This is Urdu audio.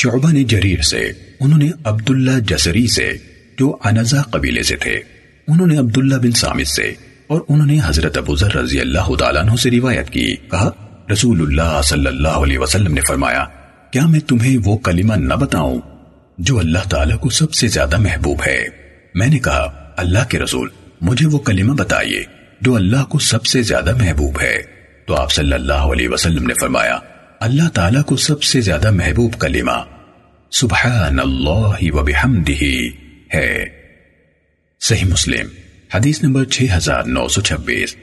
شعبہ نے جریر سے، انہوں نے عبداللہ جسری سے، جو انزا قبیلے سے تھے، انہوں نے عبداللہ بن سامد سے، اور انہوں نے حضرت ابو ذر رضی اللہ تعالیٰ عنہ سے روایت کی۔ کہا، رسول اللہ صلی اللہ علیہ وسلم نے فرمایا، کیا میں تمہیں وہ کلمہ نہ بتاؤں جو اللہ تعالیٰ کو سب سے زیادہ محبوب ہے؟ میں نے کہا، اللہ کے رسول، مجھے وہ کلمہ بتائیے جو اللہ کو سب سے زیادہ محبوب ہے۔ تو آپ صلی اللہ علیہ وسلم نے فرمایا اللہ تعالیٰ کو سب سے زیادہ محبوب کلمہ سبحان اللہ و بحمدہ ہے۔ صحیح مسلم، حدیث نمبر 6926